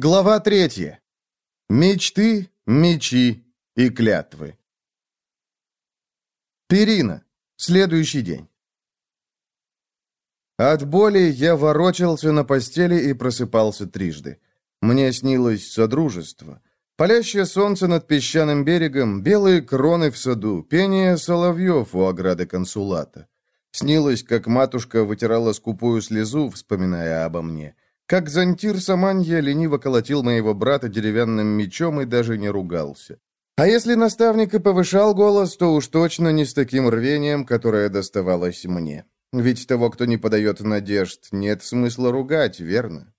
Глава третья. Мечты, мечи и клятвы. Перина. Следующий день. От боли я ворочался на постели и просыпался трижды. Мне снилось содружество. Палящее солнце над песчаным берегом, белые кроны в саду, пение соловьев у ограды консулата. Снилось, как матушка вытирала скупую слезу, вспоминая обо мне — как зонтир Саманья лениво колотил моего брата деревянным мечом и даже не ругался. А если наставник и повышал голос, то уж точно не с таким рвением, которое доставалось мне. Ведь того, кто не подает надежд, нет смысла ругать, верно?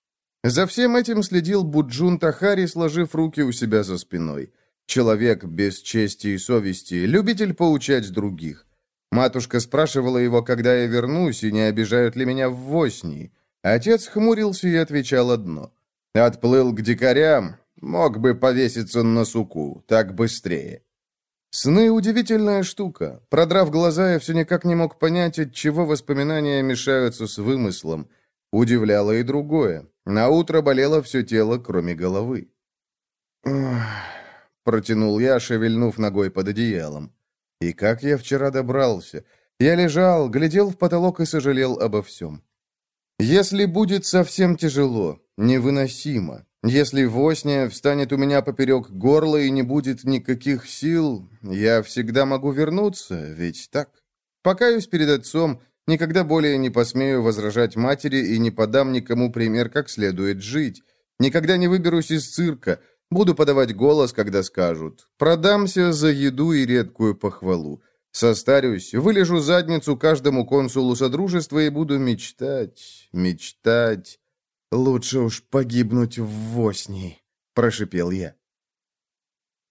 За всем этим следил Буджун Тахари, сложив руки у себя за спиной. Человек без чести и совести, любитель поучать других. Матушка спрашивала его, когда я вернусь, и не обижают ли меня в Воснии. Отец хмурился и отвечал одно. «Отплыл к дикарям, мог бы повеситься на суку, так быстрее». Сны — удивительная штука. Продрав глаза, я все никак не мог понять, от чего воспоминания мешаются с вымыслом. Удивляло и другое. На утро болело все тело, кроме головы. протянул я, шевельнув ногой под одеялом. И как я вчера добрался? Я лежал, глядел в потолок и сожалел обо всем. Если будет совсем тяжело, невыносимо, если Восня встанет у меня поперек горла и не будет никаких сил, я всегда могу вернуться, ведь так? Покаюсь перед отцом, никогда более не посмею возражать матери и не подам никому пример, как следует жить. Никогда не выберусь из цирка, буду подавать голос, когда скажут. Продамся за еду и редкую похвалу. Состарюсь, вылежу задницу каждому консулу Содружества и буду мечтать, мечтать. Лучше уж погибнуть в Воснии, прошипел я.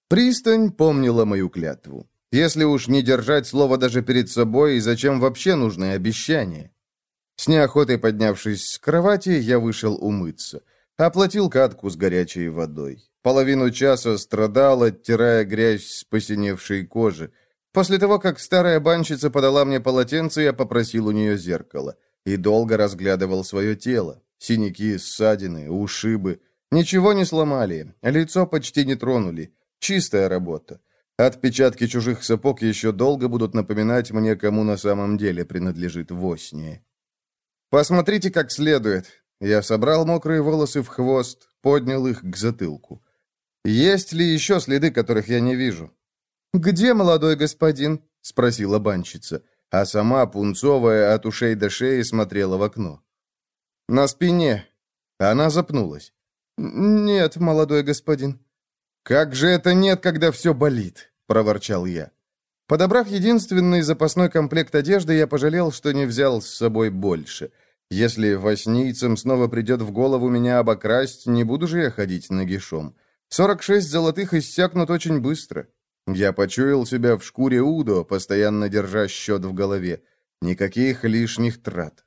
Пристань помнила мою клятву. Если уж не держать слово даже перед собой, зачем вообще нужны обещания? С неохотой поднявшись с кровати, я вышел умыться. Оплатил катку с горячей водой. Половину часа страдал, оттирая грязь с посиневшей кожи. После того, как старая банщица подала мне полотенце, я попросил у нее зеркало. И долго разглядывал свое тело. Синяки, ссадины, ушибы. Ничего не сломали, лицо почти не тронули. Чистая работа. Отпечатки чужих сапог еще долго будут напоминать мне, кому на самом деле принадлежит Восния. «Посмотрите как следует». Я собрал мокрые волосы в хвост, поднял их к затылку. «Есть ли еще следы, которых я не вижу?» «Где молодой господин?» — спросила банщица, а сама, пунцовая от ушей до шеи, смотрела в окно. «На спине». Она запнулась. «Нет, молодой господин». «Как же это нет, когда все болит?» — проворчал я. Подобрав единственный запасной комплект одежды, я пожалел, что не взял с собой больше. Если воснийцам снова придет в голову меня обокрасть, не буду же я ходить нагишом. Сорок шесть золотых иссякнут очень быстро. Я почуял себя в шкуре Удо, постоянно держа счет в голове. Никаких лишних трат.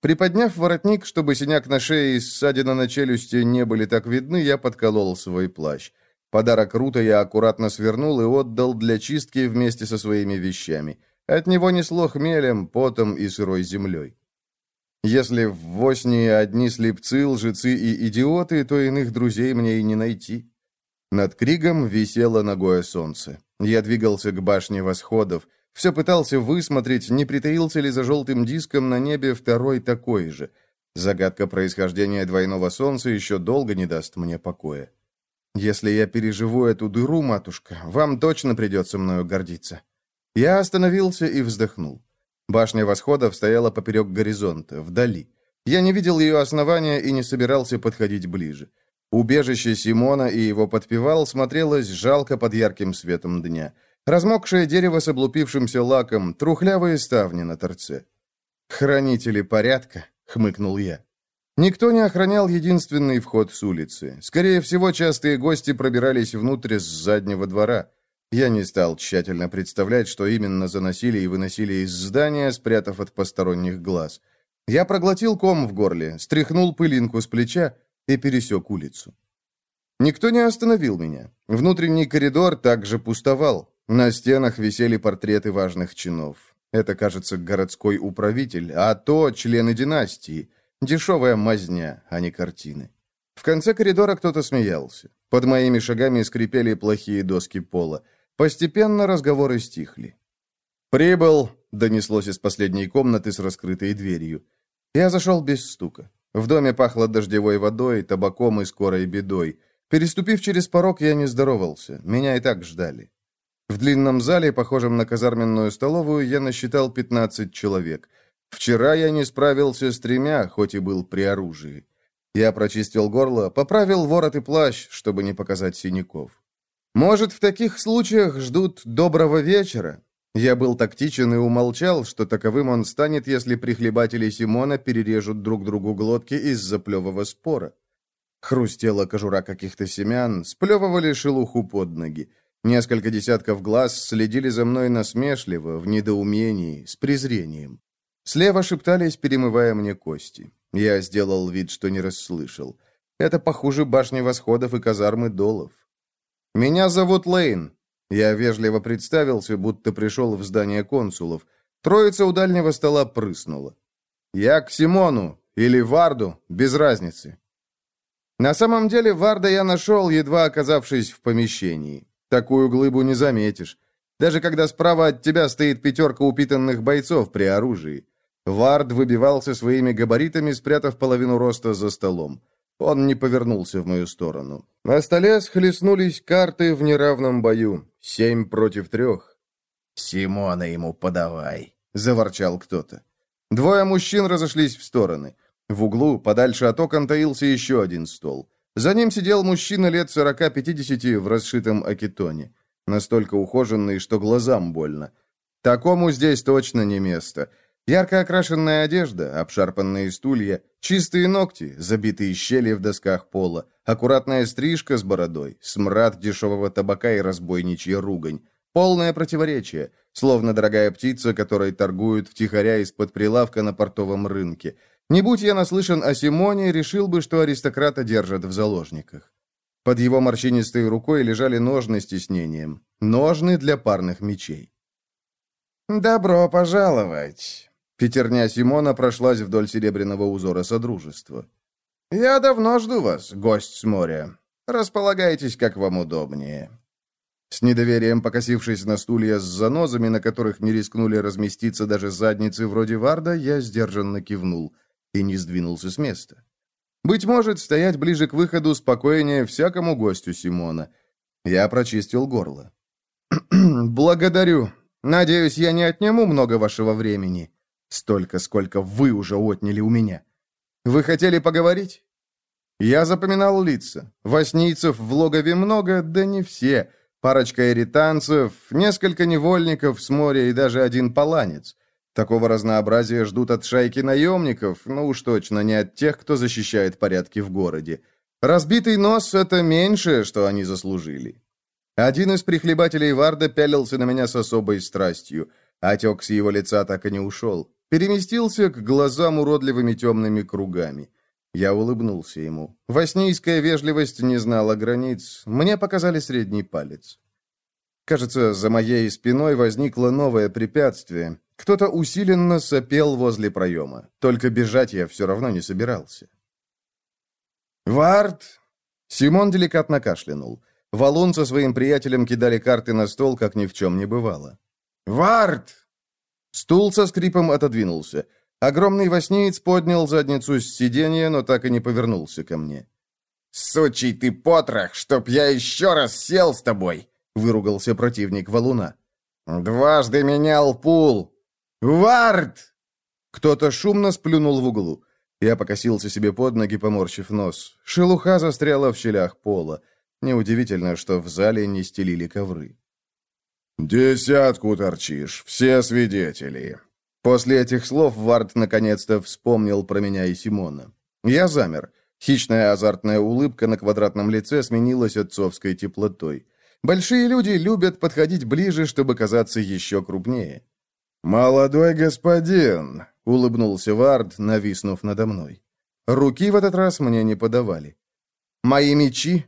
Приподняв воротник, чтобы синяк на шее и ссадина на челюсти не были так видны, я подколол свой плащ. Подарок Рута я аккуратно свернул и отдал для чистки вместе со своими вещами. От него несло хмелем, потом и сырой землей. Если в Воснии одни слепцы, лжецы и идиоты, то иных друзей мне и не найти. Над Кригом висело ногое солнце. Я двигался к башне восходов. Все пытался высмотреть, не притаился ли за желтым диском на небе второй такой же. Загадка происхождения двойного солнца еще долго не даст мне покоя. Если я переживу эту дыру, матушка, вам точно придется мною гордиться. Я остановился и вздохнул. Башня восходов стояла поперек горизонта, вдали. Я не видел ее основания и не собирался подходить ближе. Убежище Симона и его подпевал смотрелось жалко под ярким светом дня. Размокшее дерево с облупившимся лаком, трухлявые ставни на торце. «Хранители порядка», — хмыкнул я. Никто не охранял единственный вход с улицы. Скорее всего, частые гости пробирались внутрь с заднего двора. Я не стал тщательно представлять, что именно заносили и выносили из здания, спрятав от посторонних глаз. Я проглотил ком в горле, стряхнул пылинку с плеча и пересек улицу. Никто не остановил меня. Внутренний коридор также пустовал. На стенах висели портреты важных чинов. Это, кажется, городской управитель, а то члены династии. Дешевая мазня, а не картины. В конце коридора кто-то смеялся. Под моими шагами скрипели плохие доски пола. Постепенно разговоры стихли. «Прибыл!» — донеслось из последней комнаты с раскрытой дверью. Я зашел без стука. В доме пахло дождевой водой, табаком и скорой бедой. Переступив через порог, я не здоровался. Меня и так ждали. В длинном зале, похожем на казарменную столовую, я насчитал 15 человек. Вчера я не справился с тремя, хоть и был при оружии. Я прочистил горло, поправил ворот и плащ, чтобы не показать синяков. Может, в таких случаях ждут доброго вечера? Я был тактичен и умолчал, что таковым он станет, если прихлебатели Симона перережут друг другу глотки из-за плевого спора. Хрустела кожура каких-то семян, сплевывали шелуху под ноги. Несколько десятков глаз следили за мной насмешливо, в недоумении, с презрением. Слева шептались, перемывая мне кости. Я сделал вид, что не расслышал. Это похуже башни восходов и казармы долов. «Меня зовут Лейн». Я вежливо представился, будто пришел в здание консулов. Троица у дальнего стола прыснула. «Я к Симону или Варду, без разницы». На самом деле Варда я нашел, едва оказавшись в помещении. Такую глыбу не заметишь. Даже когда справа от тебя стоит пятерка упитанных бойцов при оружии. Вард выбивался своими габаритами, спрятав половину роста за столом. Он не повернулся в мою сторону. На столе схлестнулись карты в неравном бою. Семь против трех. «Симона ему подавай», — заворчал кто-то. Двое мужчин разошлись в стороны. В углу, подальше от окон, таился еще один стол. За ним сидел мужчина лет сорока-пятидесяти в расшитом акетоне. Настолько ухоженный, что глазам больно. Такому здесь точно не место. Ярко окрашенная одежда, обшарпанные стулья, чистые ногти, забитые щели в досках пола, аккуратная стрижка с бородой, смрад дешевого табака и разбойничья ругань. Полное противоречие, словно дорогая птица, которой торгуют втихаря из-под прилавка на портовом рынке – не будь я наслышан о Симоне, решил бы, что аристократа держат в заложниках. Под его морщинистой рукой лежали ножны с тиснением. Ножны для парных мечей. «Добро пожаловать!» Пятерня Симона прошлась вдоль серебряного узора Содружества. «Я давно жду вас, гость с моря. Располагайтесь, как вам удобнее». С недоверием покосившись на стулья с занозами, на которых не рискнули разместиться даже задницы вроде Варда, я сдержанно кивнул – и не сдвинулся с места. Быть может, стоять ближе к выходу спокойнее всякому гостю Симона. Я прочистил горло. «Благодарю. Надеюсь, я не отниму много вашего времени. Столько, сколько вы уже отняли у меня. Вы хотели поговорить?» Я запоминал лица. Воснийцев в логове много, да не все. Парочка эританцев, несколько невольников с моря и даже один паланец. Такого разнообразия ждут от шайки наемников, но уж точно не от тех, кто защищает порядки в городе. Разбитый нос — это меньшее, что они заслужили. Один из прихлебателей Варда пялился на меня с особой страстью. Отек с его лица так и не ушел. Переместился к глазам уродливыми темными кругами. Я улыбнулся ему. Воснийская вежливость не знала границ. Мне показали средний палец. Кажется, за моей спиной возникло новое препятствие. Кто-то усиленно сопел возле проема. Только бежать я все равно не собирался. «Вард!» Симон деликатно кашлянул. Валун со своим приятелем кидали карты на стол, как ни в чем не бывало. «Вард!» Стул со скрипом отодвинулся. Огромный воснеец поднял задницу с сиденья, но так и не повернулся ко мне. «Сучий ты потрох, чтоб я еще раз сел с тобой!» — выругался противник валуна. «Дважды менял пул, «Вард!» Кто-то шумно сплюнул в углу. Я покосился себе под ноги, поморщив нос. Шелуха застряла в щелях пола. Неудивительно, что в зале не стелили ковры. «Десятку торчишь, все свидетели». После этих слов Вард наконец-то вспомнил про меня и Симона. Я замер. Хищная азартная улыбка на квадратном лице сменилась отцовской теплотой. Большие люди любят подходить ближе, чтобы казаться еще крупнее. «Молодой господин!» — улыбнулся Вард, нависнув надо мной. Руки в этот раз мне не подавали. «Мои мечи?»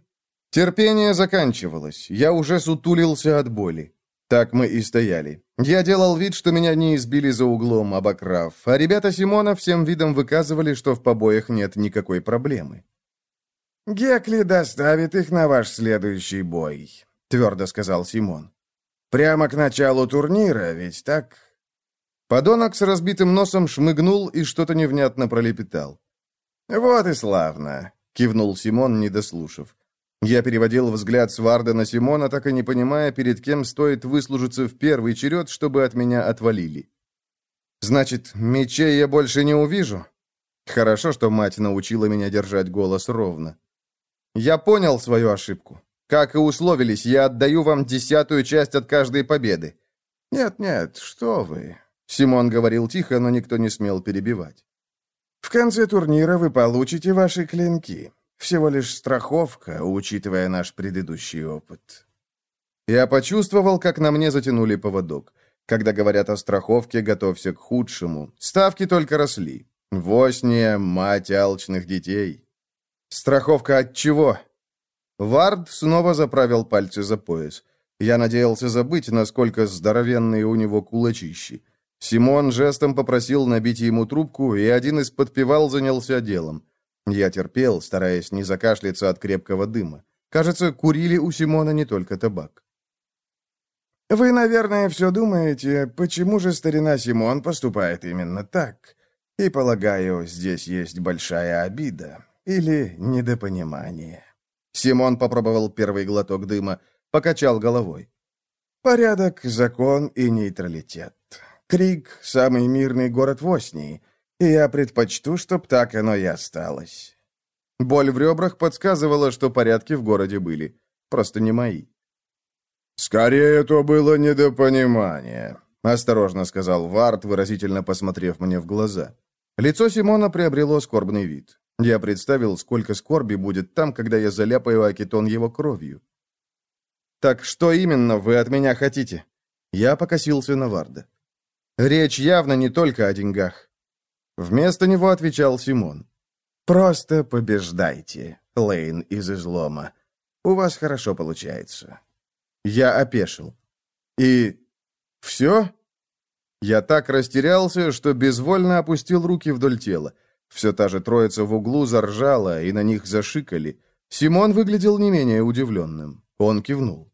Терпение заканчивалось. Я уже сутулился от боли. Так мы и стояли. Я делал вид, что меня не избили за углом, обокрав, а ребята Симона всем видом выказывали, что в побоях нет никакой проблемы. Гекли доставит их на ваш следующий бой», — твердо сказал Симон. «Прямо к началу турнира, ведь так?» Подонок с разбитым носом шмыгнул и что-то невнятно пролепетал. «Вот и славно», — кивнул Симон, не дослушав. Я переводил взгляд с Варда на Симона, так и не понимая, перед кем стоит выслужиться в первый черед, чтобы от меня отвалили. «Значит, мечей я больше не увижу?» Хорошо, что мать научила меня держать голос ровно. «Я понял свою ошибку. Как и условились, я отдаю вам десятую часть от каждой победы». «Нет-нет, что вы», — Симон говорил тихо, но никто не смел перебивать. В конце турнира вы получите ваши клинки. Всего лишь страховка, учитывая наш предыдущий опыт. Я почувствовал, как на мне затянули поводок. Когда говорят о страховке, готовься к худшему. Ставки только росли. Восния, мать алчных детей. Страховка от чего? Вард снова заправил пальцы за пояс. Я надеялся забыть, насколько здоровенные у него кулачищи. Симон жестом попросил набить ему трубку, и один из подпевал занялся делом. Я терпел, стараясь не закашляться от крепкого дыма. Кажется, курили у Симона не только табак. «Вы, наверное, все думаете, почему же старина Симон поступает именно так? И, полагаю, здесь есть большая обида или недопонимание». Симон попробовал первый глоток дыма, покачал головой. «Порядок, закон и нейтралитет. Крик — самый мирный город в Оснии, я предпочту, чтоб так оно и осталось». Боль в ребрах подсказывала, что порядки в городе были. Просто не мои. «Скорее, то было недопонимание», — осторожно сказал Варт, выразительно посмотрев мне в глаза. Лицо Симона приобрело скорбный вид. Я представил, сколько скорби будет там, когда я заляпаю Акитон его кровью. «Так что именно вы от меня хотите?» Я покосился на Варда. Речь явно не только о деньгах. Вместо него отвечал Симон. «Просто побеждайте, Лейн из излома. У вас хорошо получается». Я опешил. «И все?» Я так растерялся, что безвольно опустил руки вдоль тела. Все та же троица в углу заржала, и на них зашикали. Симон выглядел не менее удивленным. Он кивнул.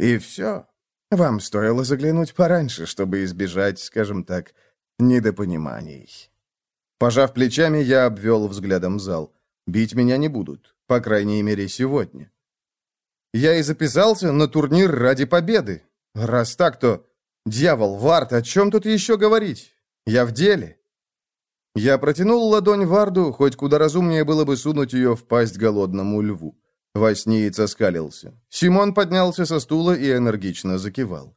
«И все?» Вам стоило заглянуть пораньше, чтобы избежать, скажем так, недопониманий». Пожав плечами, я обвел взглядом зал. Бить меня не будут, по крайней мере, сегодня. Я и записался на турнир ради победы. Раз так, то... Дьявол, Вард, о чем тут еще говорить? Я в деле. Я протянул ладонь Варду, хоть куда разумнее было бы сунуть ее в пасть голодному льву. Воснеец оскалился. Симон поднялся со стула и энергично закивал.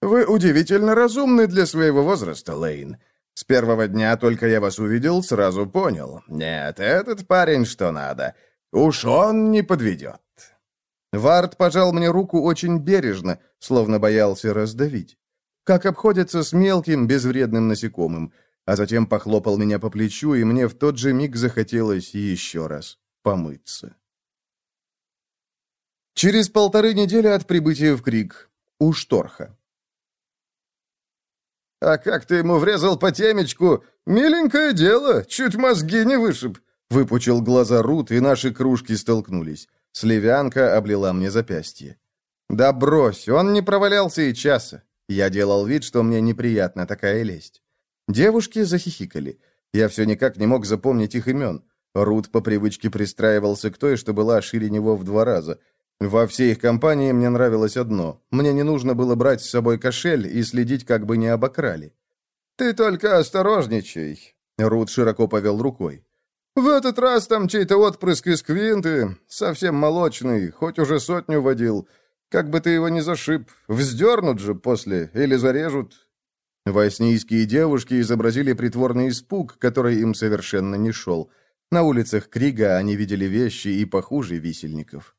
«Вы удивительно разумны для своего возраста, Лейн. С первого дня только я вас увидел, сразу понял. Нет, этот парень что надо. Уж он не подведет». Вард пожал мне руку очень бережно, словно боялся раздавить. Как обходится с мелким, безвредным насекомым, а затем похлопал меня по плечу, и мне в тот же миг захотелось еще раз помыться. Через полторы недели от прибытия в Крик. У Шторха. «А как ты ему врезал по темечку? Миленькое дело, чуть мозги не вышиб!» Выпучил глаза Рут, и наши кружки столкнулись. Сливянка облила мне запястье. «Да брось, он не провалялся и часа». Я делал вид, что мне неприятна такая лесть. Девушки захихикали. Я все никак не мог запомнить их имен. Рут по привычке пристраивался к той, что была шире него в два раза — во всей их компании мне нравилось одно. Мне не нужно было брать с собой кошель и следить, как бы не обокрали. «Ты только осторожничай», — Рут широко повел рукой. «В этот раз там чей-то отпрыск из Квинты, совсем молочный, хоть уже сотню водил. Как бы ты его ни зашиб, вздернут же после или зарежут». Воснийские девушки изобразили притворный испуг, который им совершенно не шел. На улицах Крига они видели вещи и похуже висельников.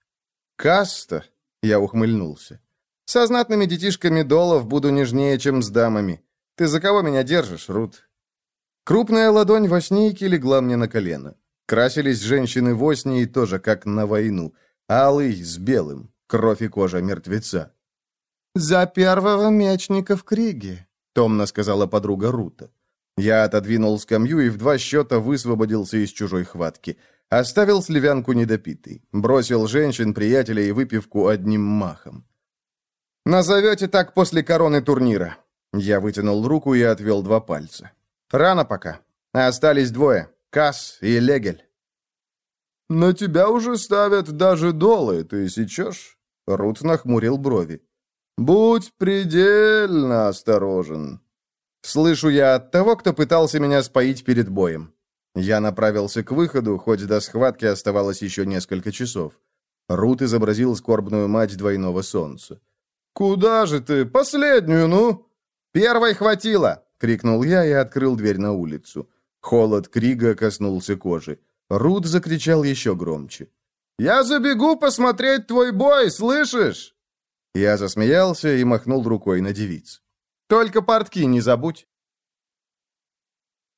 «Каста?» — я ухмыльнулся. «Со знатными детишками долов буду нежнее, чем с дамами. Ты за кого меня держишь, Рут?» Крупная ладонь воснийки легла мне на колено. Красились женщины в Оснии тоже, как на войну. Алый с белым, кровь и кожа мертвеца. «За первого мечника в Криге», — томно сказала подруга Рута. Я отодвинул скамью и в два счета высвободился из чужой хватки. Оставил сливянку недопитой. Бросил женщин, приятелей и выпивку одним махом. «Назовете так после короны турнира». Я вытянул руку и отвел два пальца. «Рано пока. Остались двое. Касс и Легель». «На тебя уже ставят даже долы, ты сечешь?» Рут нахмурил брови. «Будь предельно осторожен». Слышу я от того, кто пытался меня споить перед боем. Я направился к выходу, хоть до схватки оставалось еще несколько часов. Рут изобразил скорбную мать двойного солнца. «Куда же ты? Последнюю, ну!» «Первой хватило!» — крикнул я и открыл дверь на улицу. Холод Крига коснулся кожи. Рут закричал еще громче. «Я забегу посмотреть твой бой, слышишь?» Я засмеялся и махнул рукой на девиц. «Только портки не забудь!»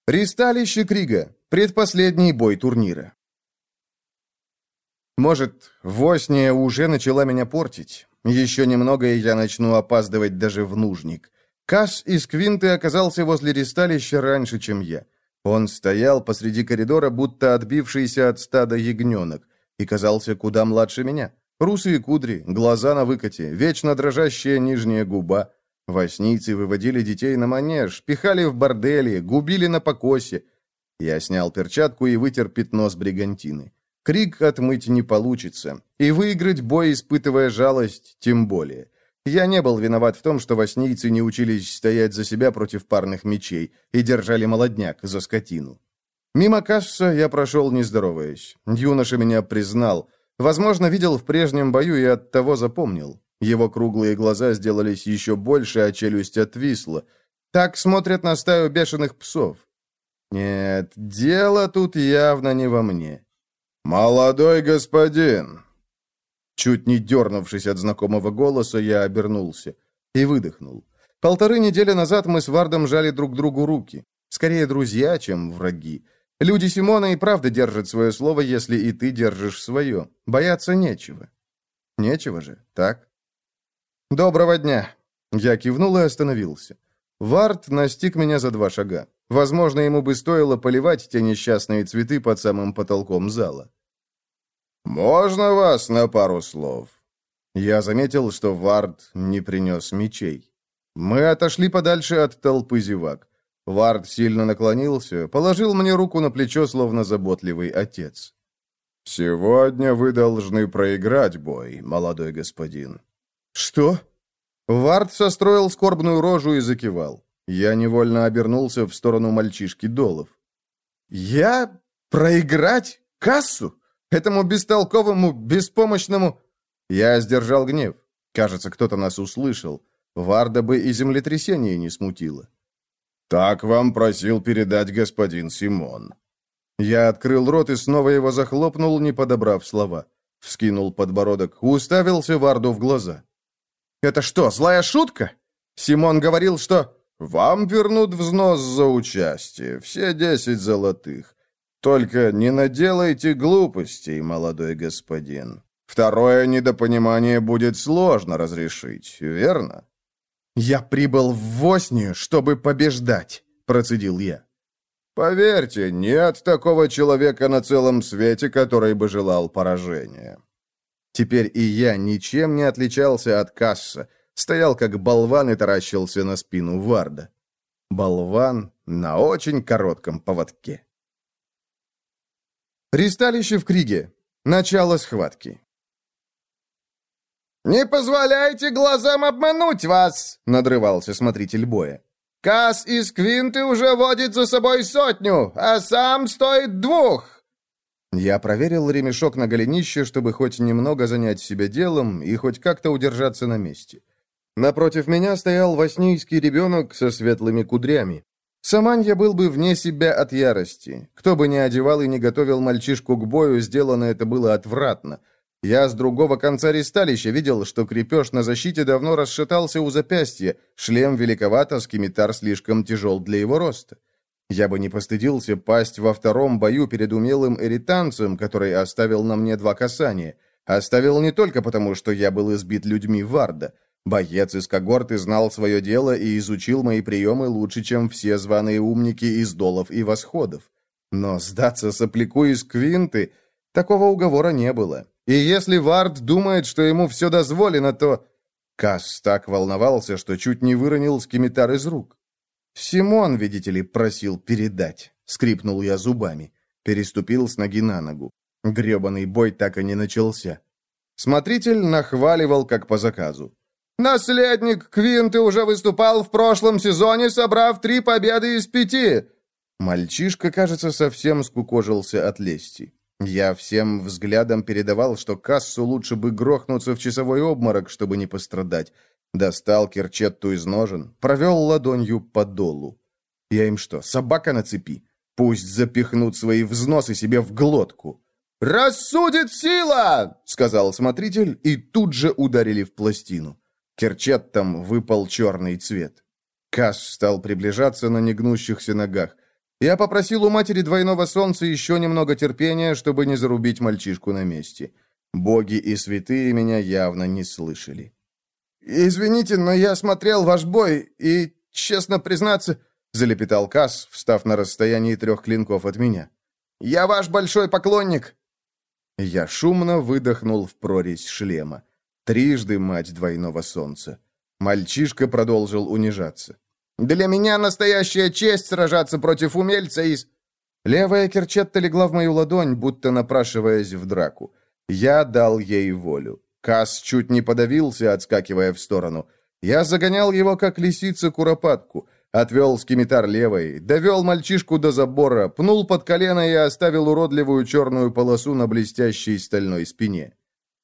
Ристалище Крига. Предпоследний бой турнира. Может, Восния уже начала меня портить. Еще немного, и я начну опаздывать даже в нужник. Касс из Квинты оказался возле ристалища раньше, чем я. Он стоял посреди коридора, будто отбившийся от стада ягненок, и казался куда младше меня. Русые кудри, глаза на выкате, вечно дрожащая нижняя губа. Воснийцы выводили детей на манеж, пихали в бордели, губили на покосе. Я снял перчатку и вытер пятно с бригантины. Крик отмыть не получится. И выиграть бой, испытывая жалость, тем более. Я не был виноват в том, что воснийцы не учились стоять за себя против парных мечей и держали молодняк за скотину. Мимо касса я прошел, не здороваясь. Юноша меня признал. Возможно, видел в прежнем бою и оттого запомнил. Его круглые глаза сделались еще больше, а челюсть отвисла. Так смотрят на стаю бешеных псов. Нет, дело тут явно не во мне. «Молодой господин!» Чуть не дернувшись от знакомого голоса, я обернулся и выдохнул. Полторы недели назад мы с Вардом жали друг другу руки. Скорее друзья, чем враги. Люди Симона и правда держат свое слово, если и ты держишь свое. Бояться нечего. Нечего же, так? «Доброго дня!» Я кивнул и остановился. Вард настиг меня за два шага. Возможно, ему бы стоило поливать те несчастные цветы под самым потолком зала. «Можно вас на пару слов?» Я заметил, что Вард не принес мечей. Мы отошли подальше от толпы зевак. Вард сильно наклонился, положил мне руку на плечо, словно заботливый отец. «Сегодня вы должны проиграть бой, молодой господин». «Что?» Вард состроил скорбную рожу и закивал. Я невольно обернулся в сторону мальчишки Долов. «Я? Проиграть? Кассу? Этому бестолковому, беспомощному...» Я сдержал гнев. Кажется, кто-то нас услышал. Варда бы и землетрясение не смутило. «Так вам просил передать господин Симон». Я открыл рот и снова его захлопнул, не подобрав слова. Вскинул подбородок, уставился Варду в глаза. «Это что, злая шутка?» Симон говорил, что... «Вам вернут взнос за участие, все десять золотых. Только не наделайте глупостей, молодой господин. Второе недопонимание будет сложно разрешить, верно?» «Я прибыл в Воснию, чтобы побеждать», — процедил я. «Поверьте, нет такого человека на целом свете, который бы желал поражения». Теперь и я ничем не отличался от Касса, стоял как болван и таращился на спину Варда. Болван на очень коротком поводке. Ристалище в Криге. Начало схватки. «Не позволяйте глазам обмануть вас!» — надрывался смотритель боя. «Касс из Квинты уже водит за собой сотню, а сам стоит двух!» Я проверил ремешок на голенище, чтобы хоть немного занять себя делом и хоть как-то удержаться на месте. Напротив меня стоял воснийский ребенок со светлыми кудрями. Саманья был бы вне себя от ярости. Кто бы ни одевал и не готовил мальчишку к бою, сделано это было отвратно. Я с другого конца ристалища видел, что крепеж на защите давно расшатался у запястья, шлем великоват, а скимитар слишком тяжел для его роста. Я бы не постыдился пасть во втором бою перед умелым эританцем, который оставил на мне два касания. Оставил не только потому, что я был избит людьми Варда. Боец из когорты знал свое дело и изучил мои приемы лучше, чем все званые умники из долов и восходов. Но сдаться сопляку из Квинты такого уговора не было. И если Вард думает, что ему все дозволено, то... Касс так волновался, что чуть не выронил скимитар из рук. «Симон, видите ли, просил передать», — скрипнул я зубами. Переступил с ноги на ногу. Гребаный бой так и не начался. Смотритель нахваливал, как по заказу. «Наследник Квинты уже выступал в прошлом сезоне, собрав три победы из пяти!» Мальчишка, кажется, совсем скукожился от лести. Я всем взглядом передавал, что кассу лучше бы грохнуться в часовой обморок, чтобы не пострадать. Достал керчетту из ножен, провел ладонью по долу. Я им что, собака на цепи? Пусть запихнут свои взносы себе в глотку. «Рассудит сила!» — сказал смотритель, и тут же ударили в пластину. Керчеттом выпал черный цвет. Касс стал приближаться на негнущихся ногах. Я попросил у матери двойного солнца еще немного терпения, чтобы не зарубить мальчишку на месте. Боги и святые меня явно не слышали. «Извините, но я смотрел ваш бой, и, честно признаться...» — залепетал Касс, встав на расстоянии трех клинков от меня. «Я ваш большой поклонник!» Я шумно выдохнул в прорезь шлема. Трижды мать двойного солнца. Мальчишка продолжил унижаться. «Для меня настоящая честь сражаться против умельца из...» Левая керчетта легла в мою ладонь, будто напрашиваясь в драку. Я дал ей волю. Кас чуть не подавился, отскакивая в сторону. Я загонял его, как лисица куропатку. Отвел скимитар левой, довел мальчишку до забора, пнул под колено и оставил уродливую черную полосу на блестящей стальной спине.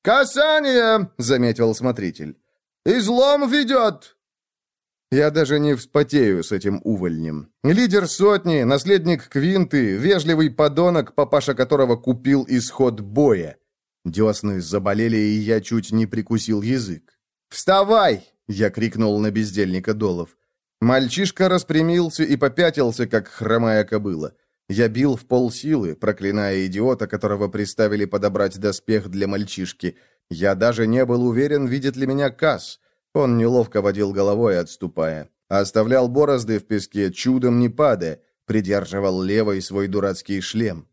«Касание!» — заметил смотритель. «Излом ведет!» Я даже не вспотею с этим увольнем. Лидер сотни, наследник Квинты, вежливый подонок, папаша которого купил исход боя. Десны заболели, и я чуть не прикусил язык. «Вставай!» — я крикнул на бездельника Долов. Мальчишка распрямился и попятился, как хромая кобыла. Я бил в полсилы, проклиная идиота, которого приставили подобрать доспех для мальчишки. Я даже не был уверен, видит ли меня Касс. Он неловко водил головой, отступая. Оставлял борозды в песке, чудом не падая. Придерживал левой свой дурацкий шлем.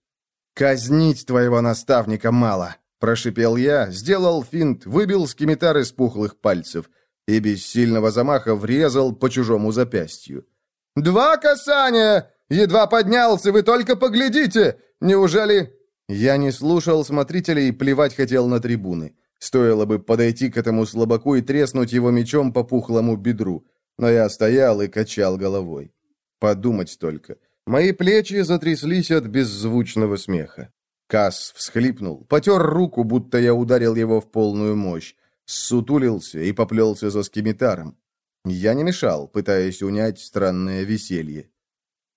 «Казнить твоего наставника мало!» Прошипел я, сделал финт, выбил скимитар из пухлых пальцев и без сильного замаха врезал по чужому запястью. «Два касания! Едва поднялся, вы только поглядите! Неужели...» Я не слушал смотрителей и плевать хотел на трибуны. Стоило бы подойти к этому слабаку и треснуть его мечом по пухлому бедру. Но я стоял и качал головой. Подумать только. Мои плечи затряслись от беззвучного смеха. Касс всхлипнул, потер руку, будто я ударил его в полную мощь, сутулился и поплелся за скимитаром. Я не мешал, пытаясь унять странное веселье.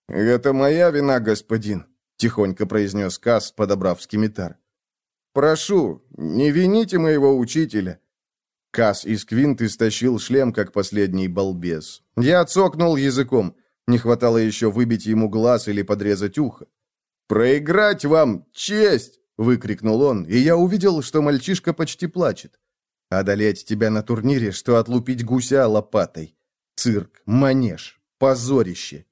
«Это моя вина, господин», — тихонько произнес Касс, подобрав скимитар. «Прошу, не вините моего учителя». Касс из Квинты стащил шлем, как последний балбес. Я цокнул языком. Не хватало еще выбить ему глаз или подрезать ухо. «Проиграть вам честь!» — выкрикнул он, и я увидел, что мальчишка почти плачет. «Одолеть тебя на турнире, что отлупить гуся лопатой. Цирк, манеж, позорище.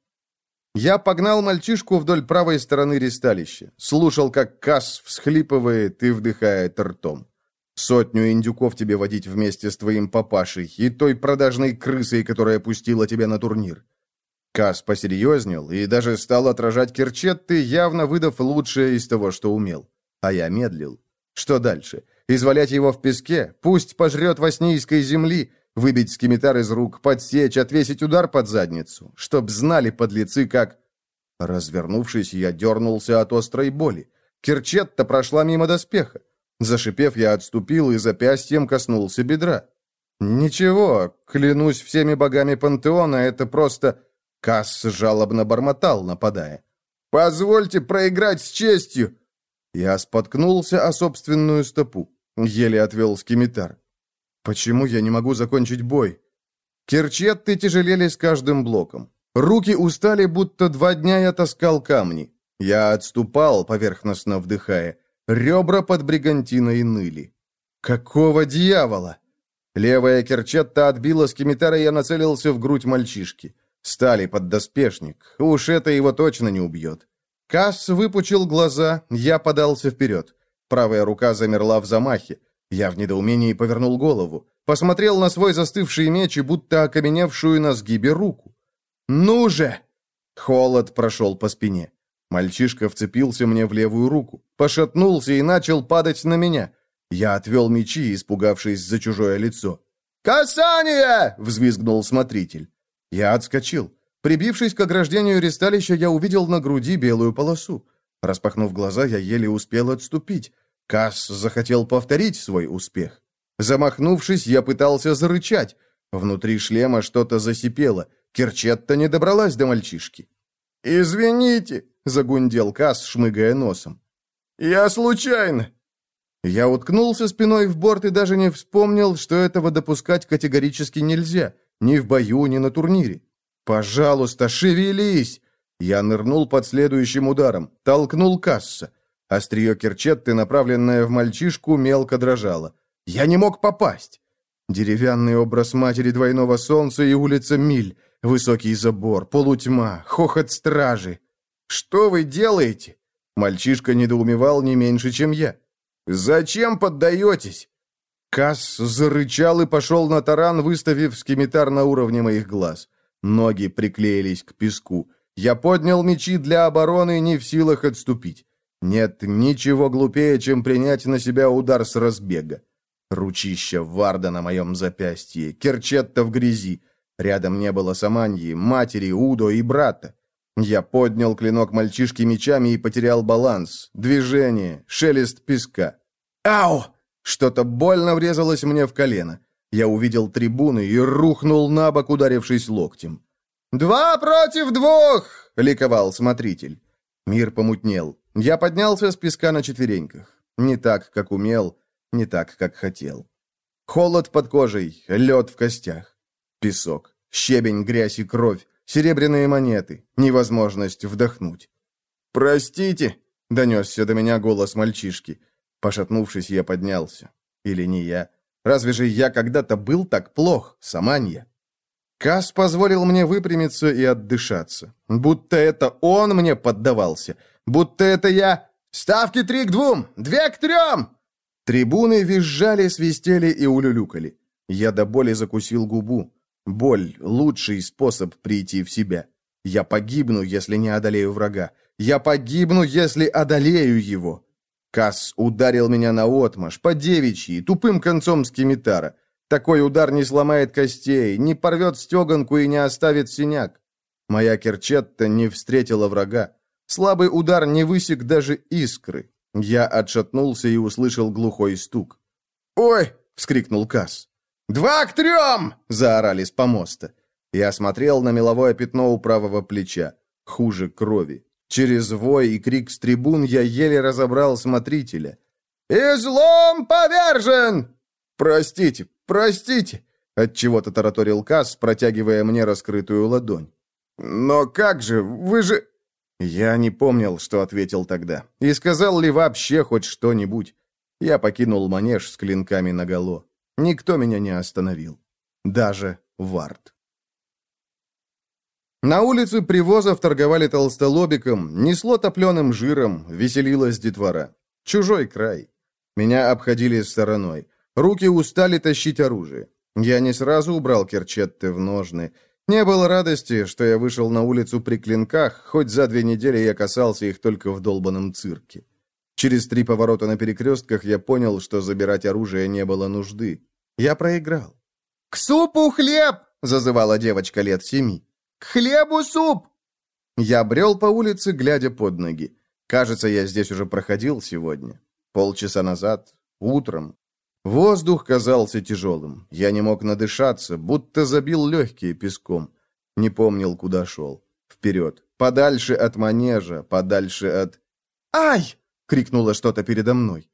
Я погнал мальчишку вдоль правой стороны ристалища. Слушал, как Касс всхлипывает и вдыхает ртом. Сотню индюков тебе водить вместе с твоим папашей и той продажной крысой, которая пустила тебя на турнир. Касс посерьезнел и даже стал отражать керчетты, явно выдав лучшее из того, что умел. А я медлил. Что дальше? Извалять его в песке? Пусть пожрет воснийской земли, Выбить скимитар из рук, подсечь, отвесить удар под задницу. Чтоб знали подлецы, как... Развернувшись, я дернулся от острой боли. Керчетта прошла мимо доспеха. Зашипев, я отступил и запястьем коснулся бедра. «Ничего, клянусь всеми богами пантеона, это просто...» Касс жалобно бормотал, нападая. «Позвольте проиграть с честью!» Я споткнулся о собственную стопу. Еле отвел скимитар. Почему я не могу закончить бой? Керчетты тяжелели с каждым блоком. Руки устали, будто два дня я таскал камни. Я отступал, поверхностно вдыхая. Ребра под бригантиной ныли. Какого дьявола? Левая керчетта отбила скимитара, я нацелился в грудь мальчишки. Стали под доспешник. Уж это его точно не убьет. Касс выпучил глаза, я подался вперед. Правая рука замерла в замахе. Я в недоумении повернул голову. Посмотрел на свой застывший меч и будто окаменевшую на сгибе руку. «Ну же!» Холод прошел по спине. Мальчишка вцепился мне в левую руку, пошатнулся и начал падать на меня. Я отвел мечи, испугавшись за чужое лицо. «Касание!» — взвизгнул смотритель. Я отскочил. Прибившись к ограждению ресталища, я увидел на груди белую полосу. Распахнув глаза, я еле успел отступить. Касс захотел повторить свой успех. Замахнувшись, я пытался зарычать. Внутри шлема что-то засипело. Керчетта не добралась до мальчишки. «Извините», — загундел Касс, шмыгая носом. «Я случайно». Я уткнулся спиной в борт и даже не вспомнил, что этого допускать категорически нельзя. Ни в бою, ни на турнире. «Пожалуйста, шевелись!» Я нырнул под следующим ударом, толкнул касса. Острие керчетты, направленное в мальчишку, мелко дрожало. Я не мог попасть. Деревянный образ матери двойного солнца и улица Миль, высокий забор, полутьма, хохот стражи. «Что вы делаете?» Мальчишка недоумевал не меньше, чем я. «Зачем поддаетесь?» Касс зарычал и пошел на таран, выставив скимитар на уровне моих глаз. Ноги приклеились к песку. Я поднял мечи для обороны, не в силах отступить. Нет ничего глупее, чем принять на себя удар с разбега. Ручища Варда на моем запястье, Керчетта в грязи. Рядом не было Саманьи, матери, Удо и брата. Я поднял клинок мальчишки мечами и потерял баланс. Движение, шелест песка. «Ау!» Что-то больно врезалось мне в колено. Я увидел трибуны и рухнул на бок, ударившись локтем. «Два против двух!» — ликовал смотритель. Мир помутнел. Я поднялся с песка на четвереньках. Не так, как умел, не так, как хотел. Холод под кожей, лед в костях. Песок, щебень, грязь и кровь, серебряные монеты, невозможность вдохнуть. «Простите!» — донесся до меня голос мальчишки. Пошатнувшись, я поднялся. Или не я. Разве же я когда-то был так плох, Саманья? Кас позволил мне выпрямиться и отдышаться. Будто это он мне поддавался. Будто это я... «Ставки три к двум! Две к трем!» Трибуны визжали, свистели и улюлюкали. Я до боли закусил губу. Боль — лучший способ прийти в себя. Я погибну, если не одолею врага. Я погибну, если одолею его. Касс ударил меня на отмаш, по девичьи, тупым концом скимитара. Такой удар не сломает костей, не порвет стеганку и не оставит синяк. Моя керчетта не встретила врага. Слабый удар не высек даже искры. Я отшатнулся и услышал глухой стук. «Ой!» — вскрикнул Касс. «Два к трем!» — заорали с помоста. Я смотрел на меловое пятно у правого плеча. Хуже крови. Через вой и крик с трибун я еле разобрал смотрителя. «Излом повержен!» «Простите, простите!» — отчего-то тараторил Касс, протягивая мне раскрытую ладонь. «Но как же, вы же...» Я не помнил, что ответил тогда. И сказал ли вообще хоть что-нибудь. Я покинул манеж с клинками наголо. Никто меня не остановил. Даже Вард. На улице привозов торговали толстолобиком, несло топленым жиром, веселилась детвора. Чужой край. Меня обходили стороной. Руки устали тащить оружие. Я не сразу убрал керчетты в ножны. Не было радости, что я вышел на улицу при клинках, хоть за две недели я касался их только в долбанном цирке. Через три поворота на перекрестках я понял, что забирать оружие не было нужды. Я проиграл. «К супу хлеб!» — зазывала девочка лет семи. «К хлебу суп!» Я брел по улице, глядя под ноги. Кажется, я здесь уже проходил сегодня. Полчаса назад, утром. Воздух казался тяжелым. Я не мог надышаться, будто забил легкие песком. Не помнил, куда шел. Вперед. Подальше от манежа, подальше от... «Ай!» — крикнуло что-то передо мной.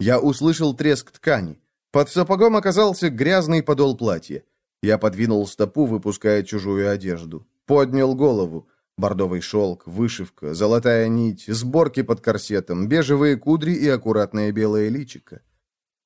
Я услышал треск ткани. Под сапогом оказался грязный подол платья. Я подвинул стопу, выпуская чужую одежду. Поднял голову. Бордовый шелк, вышивка, золотая нить, сборки под корсетом, бежевые кудри и аккуратное белое личико.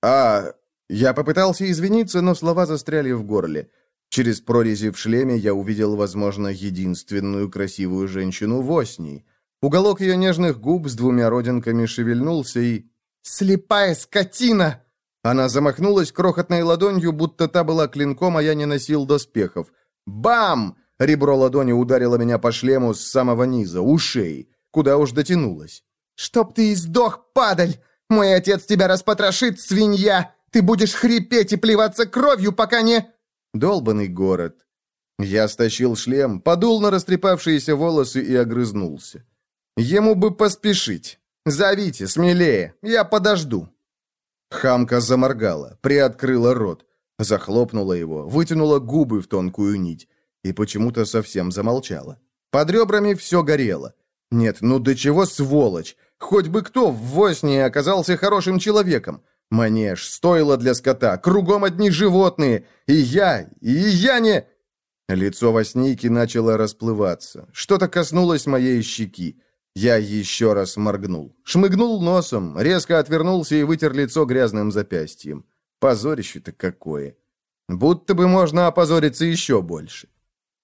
«А...» Я попытался извиниться, но слова застряли в горле. Через прорези в шлеме я увидел, возможно, единственную красивую женщину в Оснии. Уголок ее нежных губ с двумя родинками шевельнулся и... «Слепая скотина!» Она замахнулась крохотной ладонью, будто та была клинком, а я не носил доспехов. «Бам!» Ребро ладони ударило меня по шлему с самого низа, у шеи. Куда уж дотянулось. «Чтоб ты издох, падаль! Мой отец тебя распотрошит, свинья! Ты будешь хрипеть и плеваться кровью, пока не...» Долбанный город. Я стащил шлем, подул на растрепавшиеся волосы и огрызнулся. Ему бы поспешить. Зовите, смелее, я подожду. Хамка заморгала, приоткрыла рот, захлопнула его, вытянула губы в тонкую нить и почему-то совсем замолчала. Под ребрами все горело. Нет, ну до чего сволочь! Хоть бы кто в Воснии оказался хорошим человеком. Манеж, стоило для скота, кругом одни животные. И я, и я не... Лицо Воснийки начало расплываться. Что-то коснулось моей щеки. Я еще раз моргнул. Шмыгнул носом, резко отвернулся и вытер лицо грязным запястьем. Позорище-то какое. Будто бы можно опозориться еще больше.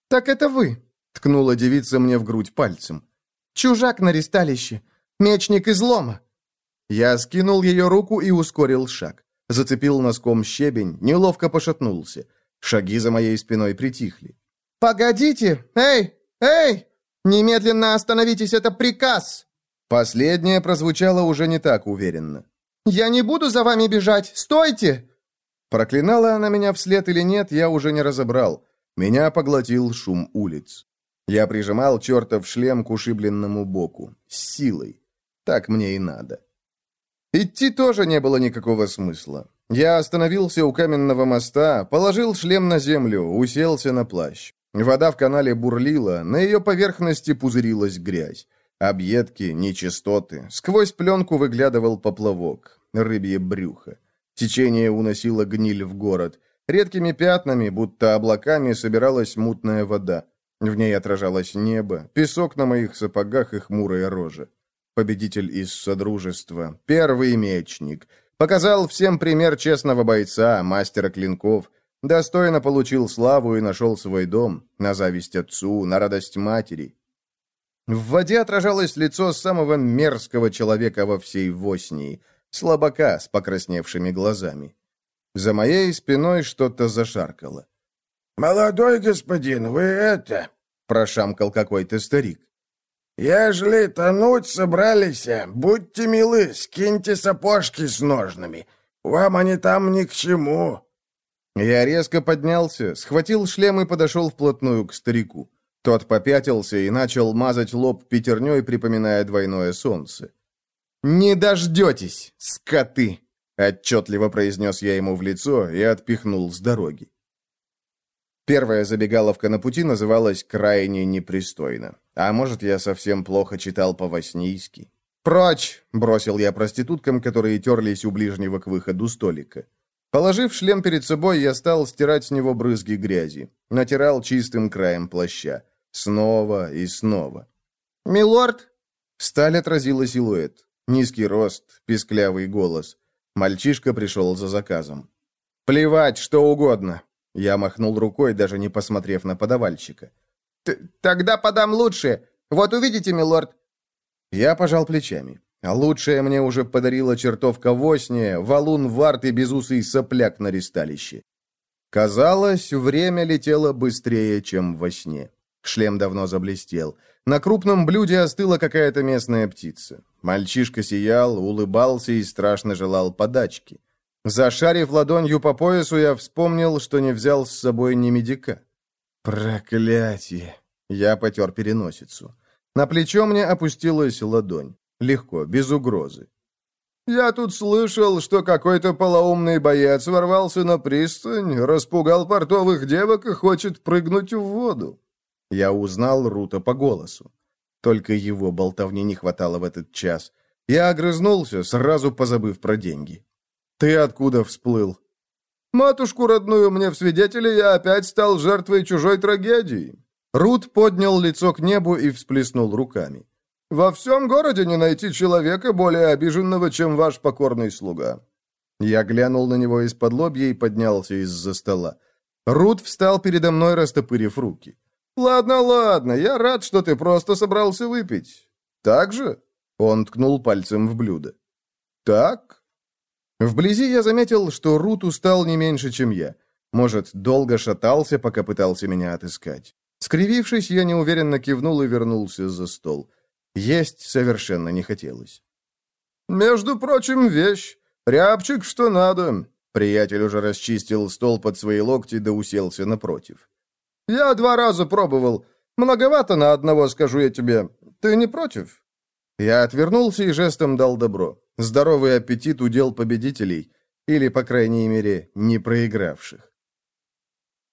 «Так это вы!» — ткнула девица мне в грудь пальцем. «Чужак на ристалище! Мечник излома!» Я скинул ее руку и ускорил шаг. Зацепил носком щебень, неловко пошатнулся. Шаги за моей спиной притихли. «Погодите! Эй! Эй! Немедленно остановитесь, это приказ!» Последнее прозвучало уже не так уверенно. «Я не буду за вами бежать! Стойте!» Проклинала она меня вслед или нет, я уже не разобрал. Меня поглотил шум улиц. Я прижимал чертов шлем к ушибленному боку. С силой. Так мне и надо. Идти тоже не было никакого смысла. Я остановился у каменного моста, положил шлем на землю, уселся на плащ. Вода в канале бурлила, на ее поверхности пузырилась грязь. Объедки, нечистоты. Сквозь пленку выглядывал поплавок, рыбье брюхо. Течение уносило гниль в город. Редкими пятнами, будто облаками, собиралась мутная вода. В ней отражалось небо, песок на моих сапогах и хмурая рожа. Победитель из Содружества, первый мечник. Показал всем пример честного бойца, мастера клинков. Достойно получил славу и нашел свой дом, на зависть отцу, на радость матери. В воде отражалось лицо самого мерзкого человека во всей Воснии, слабака с покрасневшими глазами. За моей спиной что-то зашаркало. «Молодой господин, вы это...» — прошамкал какой-то старик. «Ежели тонуть собрались, будьте милы, скиньте сапожки с ножными. Вам они там ни к чему». Я резко поднялся, схватил шлем и подошел вплотную к старику. Тот попятился и начал мазать лоб пятерней, припоминая двойное солнце. «Не дождетесь, скоты!» — отчетливо произнес я ему в лицо и отпихнул с дороги. Первая забегаловка на пути называлась «Крайне непристойно». А может, я совсем плохо читал по-воснийски. «Прочь!» — бросил я проституткам, которые терлись у ближнего к выходу столика. Положив шлем перед собой, я стал стирать с него брызги грязи. Натирал чистым краем плаща. Снова и снова. «Милорд!» Сталь отразила силуэт. Низкий рост, писклявый голос. Мальчишка пришел за заказом. «Плевать, что угодно. Я махнул рукой, даже не посмотрев на подавальщика. «Тогда подам лучше. Вот увидите, милорд». Я пожал плечами. А лучшее мне уже подарила чертовка Восния, валун варт и безусый сопляк на ристалище. Казалось, время летело быстрее, чем во сне. Шлем давно заблестел. На крупном блюде остыла какая-то местная птица. Мальчишка сиял, улыбался и страшно желал подачки. Зашарив ладонью по поясу, я вспомнил, что не взял с собой ни медика. Проклятие! Я потер переносицу. На плечо мне опустилась ладонь. Легко, без угрозы. «Я тут слышал, что какой-то полоумный боец ворвался на пристань, распугал портовых девок и хочет прыгнуть в воду». Я узнал Рута по голосу. Только его болтовни не хватало в этот час. Я огрызнулся, сразу позабыв про деньги. «Ты откуда всплыл?» «Матушку родную мне в свидетели я опять стал жертвой чужой трагедии». Рут поднял лицо к небу и всплеснул руками. «Во всем городе не найти человека более обиженного, чем ваш покорный слуга». Я глянул на него из-под лобья и поднялся из-за стола. Рут встал передо мной, растопырив руки. «Ладно, ладно, я рад, что ты просто собрался выпить. «Так же?» — он ткнул пальцем в блюдо. «Так?» Вблизи я заметил, что Рут устал не меньше, чем я. Может, долго шатался, пока пытался меня отыскать. Скривившись, я неуверенно кивнул и вернулся за стол. Есть совершенно не хотелось. «Между прочим, вещь. Рябчик, что надо». Приятель уже расчистил стол под свои локти да уселся напротив. «Я два раза пробовал. Многовато на одного, скажу я тебе. Ты не против?» Я отвернулся и жестом дал добро. Здоровый аппетит удел победителей, или, по крайней мере, не проигравших.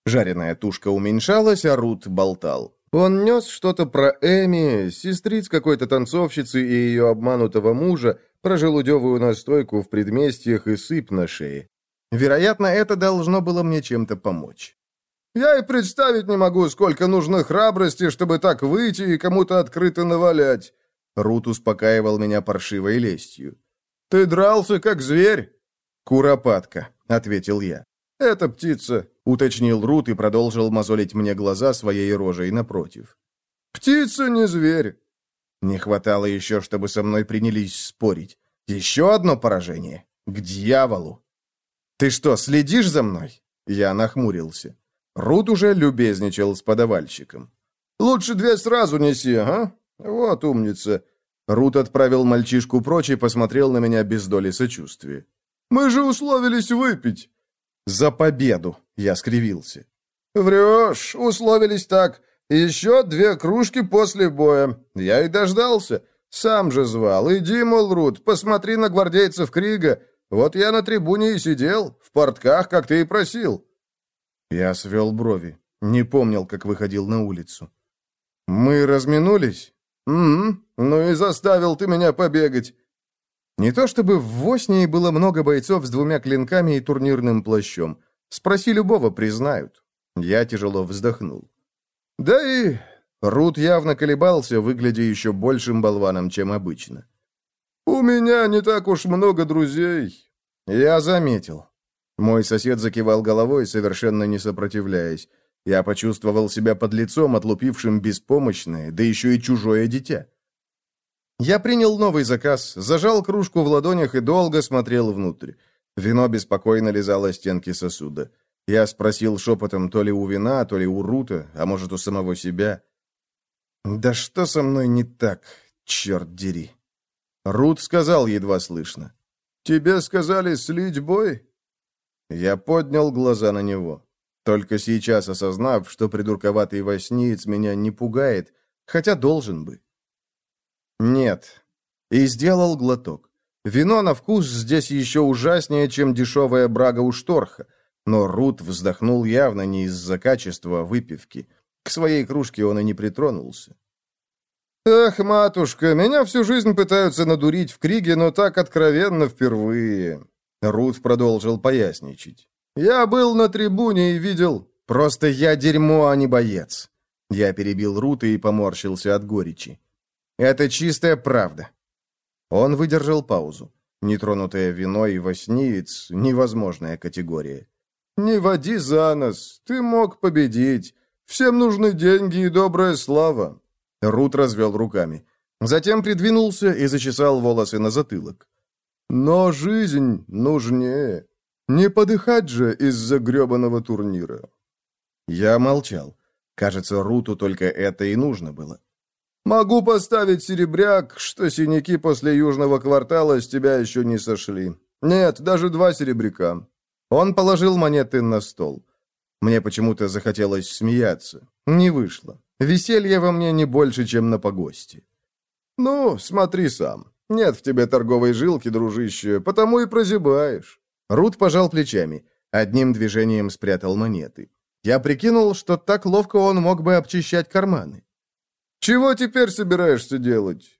Жареная тушка уменьшалась, а Рут болтал. Он нес что-то про Эми, сестриц какой-то танцовщицы и ее обманутого мужа, про желудевую настойку в предместьях и сыпь на шее. Вероятно, это должно было мне чем-то помочь. «Я и представить не могу, сколько нужно храбрости, чтобы так выйти и кому-то открыто навалять», Рут успокаивал меня паршивой лестью. «Ты дрался, как зверь?» «Куропатка», — ответил я. «Это птица», — уточнил Рут и продолжил мозолить мне глаза своей рожей напротив. «Птица не зверь». Не хватало еще, чтобы со мной принялись спорить. Еще одно поражение. К дьяволу. «Ты что, следишь за мной?» Я нахмурился. Рут уже любезничал с подавальщиком. «Лучше две сразу неси, а? Вот умница». Рут отправил мальчишку прочь и посмотрел на меня без доли сочувствия. «Мы же условились выпить. «За победу!» — я скривился. «Врешь, условились так. Еще две кружки после боя. Я и дождался. Сам же звал. Иди, мол, Рут, посмотри на гвардейцев Крига. Вот я на трибуне и сидел, в портках, как ты и просил». Я свел брови. Не помнил, как выходил на улицу. «Мы разминулись?» «Угу. Ну и заставил ты меня побегать. Не то чтобы в Воснии было много бойцов с двумя клинками и турнирным плащом. Спроси любого, признают. Я тяжело вздохнул. Да и Рут явно колебался, выглядя еще большим болваном, чем обычно. «У меня не так уж много друзей». «Я заметил». Мой сосед закивал головой, совершенно не сопротивляясь. Я почувствовал себя под лицом, отлупившим беспомощное, да еще и чужое дитя. Я принял новый заказ, зажал кружку в ладонях и долго смотрел внутрь. Вино беспокойно лизало стенки сосуда. Я спросил шепотом то ли у вина, то ли у Рута, а может, у самого себя. «Да что со мной не так, черт дери?» Рут сказал едва слышно. «Тебе сказали слить бой?» Я поднял глаза на него. Только сейчас осознав, что придурковатый восниц меня не пугает, хотя должен бы. «Нет». И сделал глоток. Вино на вкус здесь еще ужаснее, чем дешевая брага у шторха. Но Рут вздохнул явно не из-за качества выпивки. К своей кружке он и не притронулся. «Эх, матушка, меня всю жизнь пытаются надурить в Криге, но так откровенно впервые». Рут продолжил поясничать. «Я был на трибуне и видел... Просто я дерьмо, а не боец». Я перебил Рута и поморщился от горечи. Это чистая правда». Он выдержал паузу. Нетронутое вино и восниец — невозможная категория. «Не води за нос. Ты мог победить. Всем нужны деньги и добрая слава». Рут развел руками. Затем придвинулся и зачесал волосы на затылок. «Но жизнь нужнее. Не подыхать же из-за гребаного турнира». Я молчал. Кажется, Руту только это и нужно было. Могу поставить серебряк, что синяки после южного квартала с тебя еще не сошли. Нет, даже два серебряка. Он положил монеты на стол. Мне почему-то захотелось смеяться. Не вышло. Веселье во мне не больше, чем на погосте. Ну, смотри сам. Нет в тебе торговой жилки, дружище, потому и прозябаешь. Рут пожал плечами. Одним движением спрятал монеты. Я прикинул, что так ловко он мог бы обчищать карманы. Чего теперь собираешься делать?»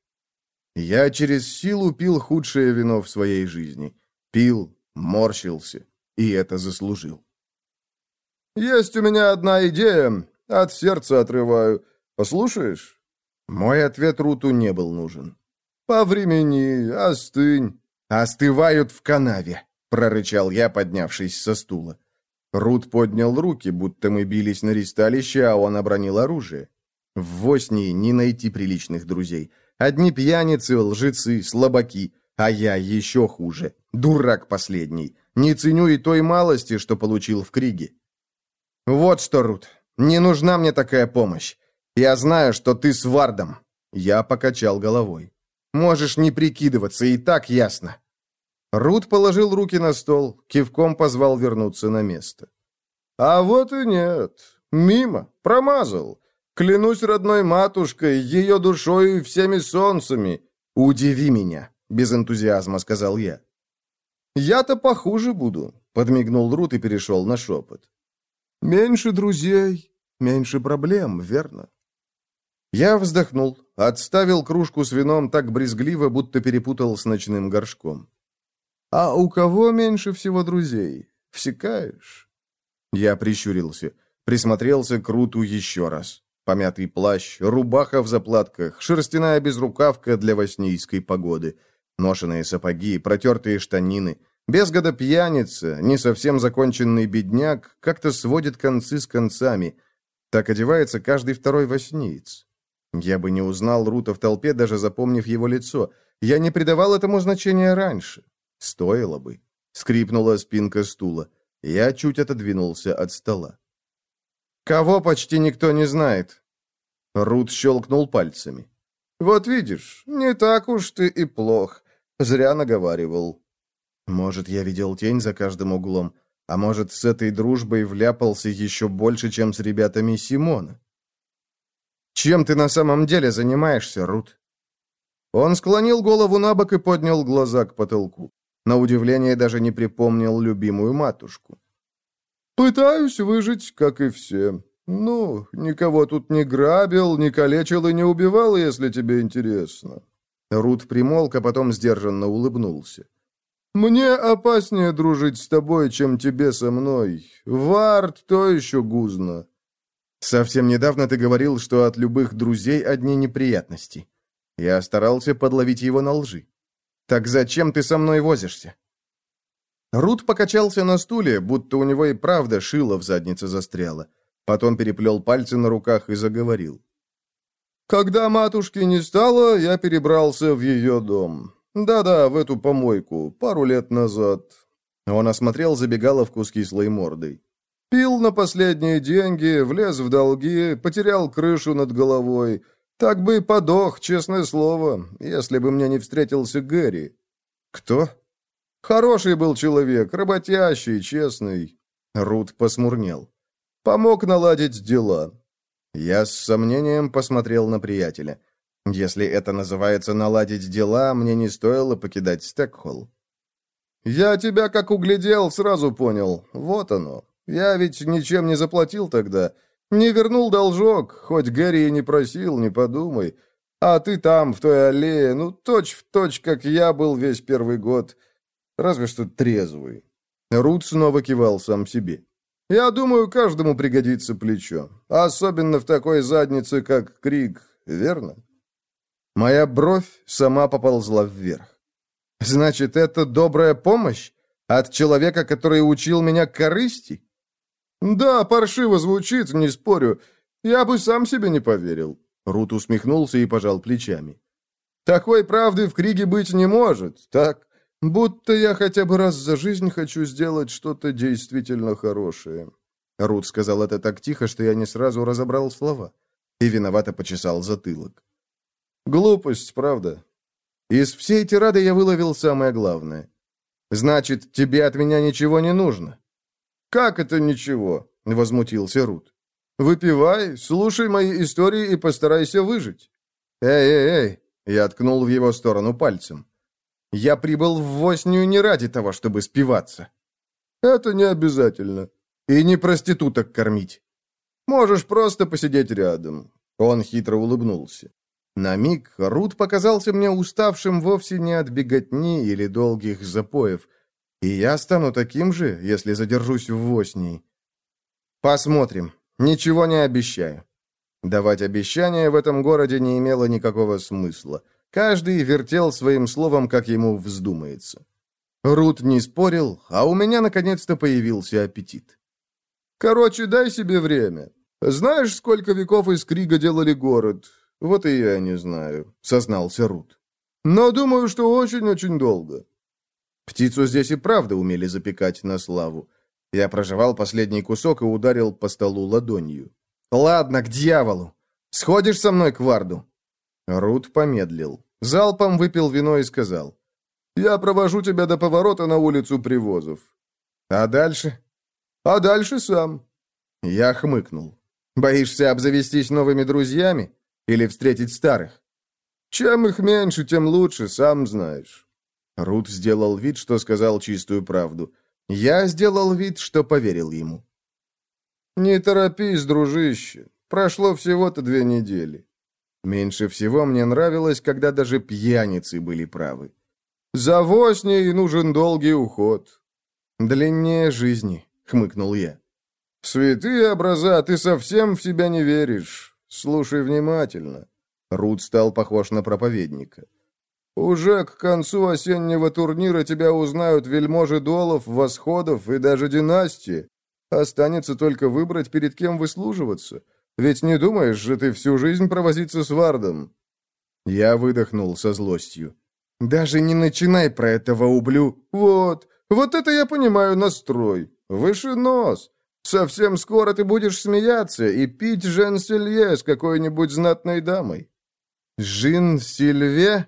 Я через силу пил худшее вино в своей жизни. Пил, морщился, и это заслужил. «Есть у меня одна идея, от сердца отрываю. Послушаешь?» Мой ответ Руту не был нужен. «По времени, остынь». «Остывают в канаве», — прорычал я, поднявшись со стула. Рут поднял руки, будто мы бились на ристалище, а он обронил оружие. В Воснии не найти приличных друзей. Одни пьяницы, лжецы, слабаки, а я еще хуже. Дурак последний. Не ценю и той малости, что получил в Криге. Вот что, Рут, не нужна мне такая помощь. Я знаю, что ты с Вардом. Я покачал головой. Можешь не прикидываться, и так ясно. Рут положил руки на стол, кивком позвал вернуться на место. «А вот и нет. Мимо. Промазал. Клянусь родной матушкой, ее душой и всеми солнцами. Удиви меня», — без энтузиазма сказал я. «Я-то похуже буду», — подмигнул Рут и перешел на шепот. «Меньше друзей, меньше проблем, верно?» Я вздохнул, отставил кружку с вином так брезгливо, будто перепутал с ночным горшком. «А у кого меньше всего друзей? Всекаешь?» Я прищурился, присмотрелся к Руту еще раз. Помятый плащ, рубаха в заплатках, шерстяная безрукавка для воснийской погоды, ношеные сапоги, протертые штанины. Без года пьяница, не совсем законченный бедняк, как-то сводит концы с концами. Так одевается каждый второй восниец. Я бы не узнал Рута в толпе, даже запомнив его лицо. Я не придавал этому значения раньше. Стоило бы. Скрипнула спинка стула. Я чуть отодвинулся от стола. «Кого почти никто не знает?» Рут щелкнул пальцами. «Вот видишь, не так уж ты и плох. Зря наговаривал». «Может, я видел тень за каждым углом, а может, с этой дружбой вляпался еще больше, чем с ребятами Симона?» «Чем ты на самом деле занимаешься, Рут?» Он склонил голову на бок и поднял глаза к потолку. На удивление даже не припомнил любимую матушку. «Пытаюсь выжить, как и все. Ну, никого тут не грабил, не калечил и не убивал, если тебе интересно». Рут примолк, а потом сдержанно улыбнулся. «Мне опаснее дружить с тобой, чем тебе со мной. Вард то еще гузно». «Совсем недавно ты говорил, что от любых друзей одни неприятности. Я старался подловить его на лжи. «Так зачем ты со мной возишься?» Рут покачался на стуле, будто у него и правда шило в заднице застряло. Потом переплел пальцы на руках и заговорил. «Когда матушки не стало, я перебрался в ее дом. Да-да, в эту помойку, пару лет назад». Он осмотрел забегаловку с кислой мордой. «Пил на последние деньги, влез в долги, потерял крышу над головой, так бы и подох, честное слово, если бы мне не встретился Гэри. Кто? Хороший был человек, работящий, честный. Рут посмурнел. Помог наладить дела. Я с сомнением посмотрел на приятеля. Если это называется наладить дела, мне не стоило покидать Стекхолл. «Я тебя как углядел, сразу понял. Вот оно. Я ведь ничем не заплатил тогда. Не вернул должок, хоть Гэри и не просил, не подумай. А ты там, в той аллее, ну, точь-в-точь, как я был весь первый год. Разве что трезвый. Рут снова кивал сам себе. Я думаю, каждому пригодится плечо. Особенно в такой заднице, как Крик, верно? Моя бровь сама поползла вверх. Значит, это добрая помощь? От человека, который учил меня корысти? «Да, паршиво звучит, не спорю. Я бы сам себе не поверил». Рут усмехнулся и пожал плечами. «Такой правды в Криге быть не может, так? Будто я хотя бы раз за жизнь хочу сделать что-то действительно хорошее». Рут сказал это так тихо, что я не сразу разобрал слова. И виновато почесал затылок. «Глупость, правда?» Из всей тирады я выловил самое главное. «Значит, тебе от меня ничего не нужно?» «Как это ничего?» — возмутился Рут. «Выпивай, слушай мои истории и постарайся выжить». «Эй, эй, эй!» — я ткнул в его сторону пальцем. «Я прибыл в Воснию не ради того, чтобы спиваться». «Это не обязательно. И не проституток кормить. Можешь просто посидеть рядом». Он хитро улыбнулся. На миг Рут показался мне уставшим вовсе не от беготни или долгих запоев — и я стану таким же, если задержусь в Воснии. Посмотрим. Ничего не обещаю. Давать обещания в этом городе не имело никакого смысла. Каждый вертел своим словом, как ему вздумается. Рут не спорил, а у меня наконец-то появился аппетит. «Короче, дай себе время. Знаешь, сколько веков из Крига делали город? Вот и я не знаю», — сознался Рут. «Но думаю, что очень-очень долго». Птицу здесь и правда умели запекать на славу. Я прожевал последний кусок и ударил по столу ладонью. «Ладно, к дьяволу! Сходишь со мной к Варду?» Рут помедлил. Залпом выпил вино и сказал. «Я провожу тебя до поворота на улицу Привозов». «А дальше?» «А дальше сам». Я хмыкнул. «Боишься обзавестись новыми друзьями? Или встретить старых?» «Чем их меньше, тем лучше, сам знаешь». Рут сделал вид, что сказал чистую правду. Я сделал вид, что поверил ему. «Не торопись, дружище. Прошло всего-то две недели. Меньше всего мне нравилось, когда даже пьяницы были правы. За восней нужен долгий уход. Длиннее жизни, хмыкнул я. Святые образа, ты совсем в себя не веришь. Слушай внимательно. Рут стал похож на проповедника. Уже к концу осеннего турнира тебя узнают вельможи долов, восходов и даже династии. Останется только выбрать, перед кем выслуживаться. Ведь не думаешь же ты всю жизнь провозиться с Вардом?» Я выдохнул со злостью. «Даже не начинай про этого ублю. Вот, вот это я понимаю настрой. Выше нос. Совсем скоро ты будешь смеяться и пить Жен Селье с какой-нибудь знатной дамой». «Жин Сильве?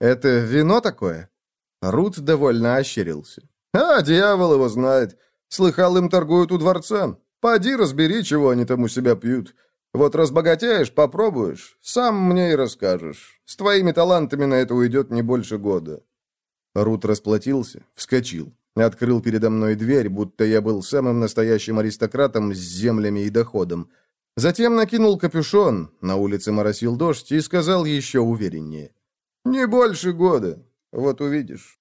Это вино такое?» Рут довольно ощерился. «А, дьявол его знает. Слыхал, им торгуют у дворца. Поди разбери, чего они там у себя пьют. Вот разбогатеешь, попробуешь, сам мне и расскажешь. С твоими талантами на это уйдет не больше года». Рут расплатился, вскочил, открыл передо мной дверь, будто я был самым настоящим аристократом с землями и доходом. Затем накинул капюшон, на улице моросил дождь, и сказал еще увереннее. «Не больше года, вот увидишь».